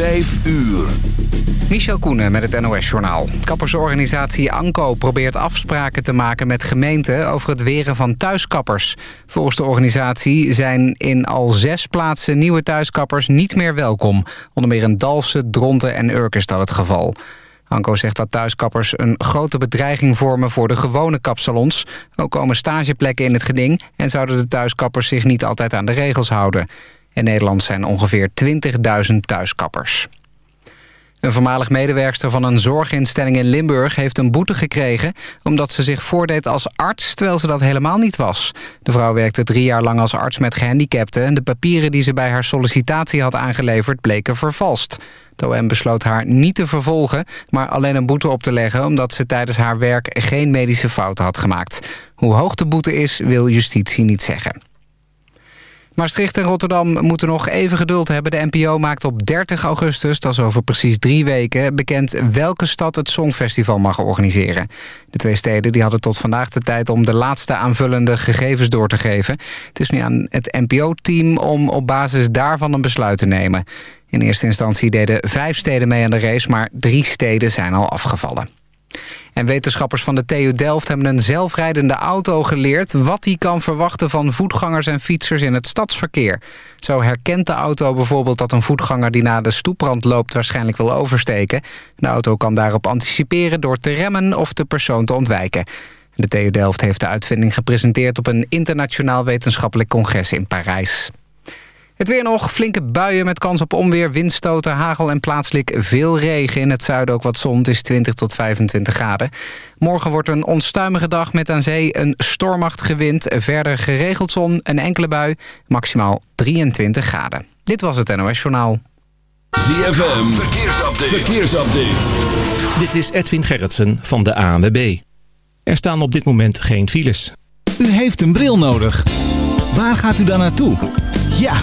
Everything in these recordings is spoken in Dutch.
Vijf uur. Michel Koenen met het NOS-journaal. Kappersorganisatie ANCO probeert afspraken te maken met gemeenten... over het weren van thuiskappers. Volgens de organisatie zijn in al zes plaatsen nieuwe thuiskappers niet meer welkom. Onder meer in Dalfsen, Dronten en Urk is dat het geval. Anko zegt dat thuiskappers een grote bedreiging vormen voor de gewone kapsalons. Ook komen stageplekken in het geding... en zouden de thuiskappers zich niet altijd aan de regels houden. In Nederland zijn ongeveer 20.000 thuiskappers. Een voormalig medewerkster van een zorginstelling in Limburg heeft een boete gekregen... omdat ze zich voordeed als arts, terwijl ze dat helemaal niet was. De vrouw werkte drie jaar lang als arts met gehandicapten... en de papieren die ze bij haar sollicitatie had aangeleverd bleken vervalst. OM besloot haar niet te vervolgen, maar alleen een boete op te leggen... omdat ze tijdens haar werk geen medische fouten had gemaakt. Hoe hoog de boete is, wil justitie niet zeggen. Maastricht en Rotterdam moeten nog even geduld hebben. De NPO maakt op 30 augustus, dat is over precies drie weken... bekend welke stad het Songfestival mag organiseren. De twee steden die hadden tot vandaag de tijd om de laatste aanvullende gegevens door te geven. Het is nu aan het NPO-team om op basis daarvan een besluit te nemen. In eerste instantie deden vijf steden mee aan de race... maar drie steden zijn al afgevallen. En wetenschappers van de TU Delft hebben een zelfrijdende auto geleerd... wat die kan verwachten van voetgangers en fietsers in het stadsverkeer. Zo herkent de auto bijvoorbeeld dat een voetganger die naar de stoeprand loopt... waarschijnlijk wil oversteken. De auto kan daarop anticiperen door te remmen of de persoon te ontwijken. De TU Delft heeft de uitvinding gepresenteerd op een internationaal wetenschappelijk congres in Parijs. Het weer nog, flinke buien met kans op onweer, windstoten, hagel en plaatselijk veel regen. In het zuiden ook wat zon, het is 20 tot 25 graden. Morgen wordt een onstuimige dag met aan zee een stormachtige wind. Verder geregeld zon, een enkele bui, maximaal 23 graden. Dit was het NOS Journaal. ZFM, verkeersupdate. verkeersupdate. Dit is Edwin Gerritsen van de ANWB. Er staan op dit moment geen files. U heeft een bril nodig. Waar gaat u dan naartoe? Ja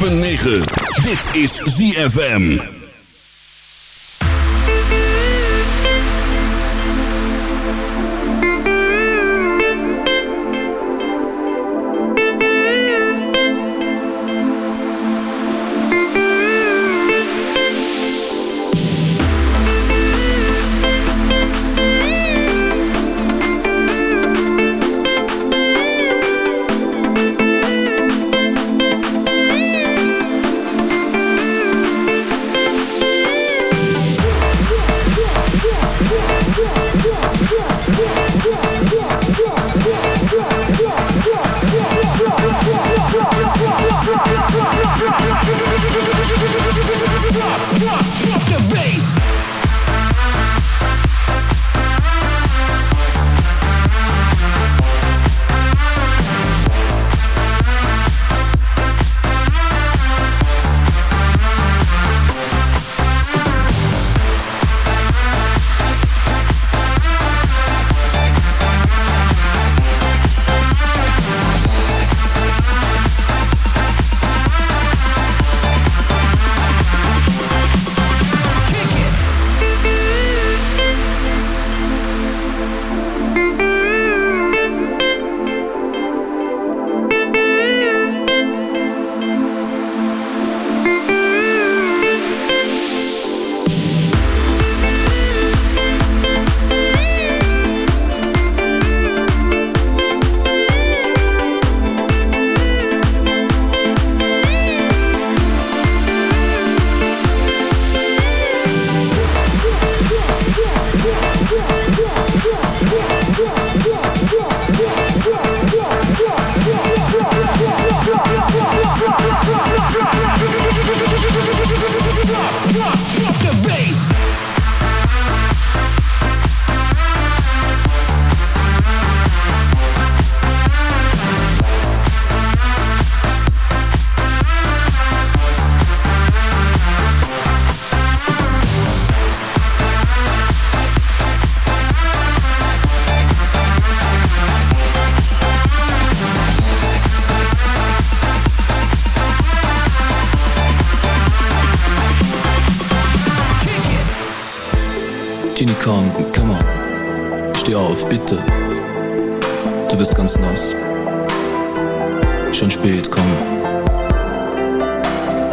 106.9. Dit is ZFM.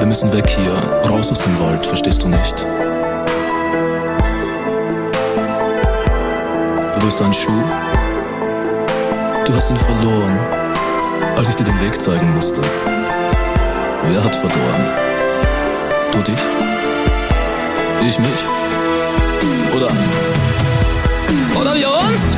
Wir müssen weg hier, raus aus dem Wald, verstehst du nicht? Wo ist dein Schuh? Du hast ihn verloren, als ich dir den Weg zeigen musste. Wer hat verloren? Du dich? Ich mich? Oder? Oder wir uns?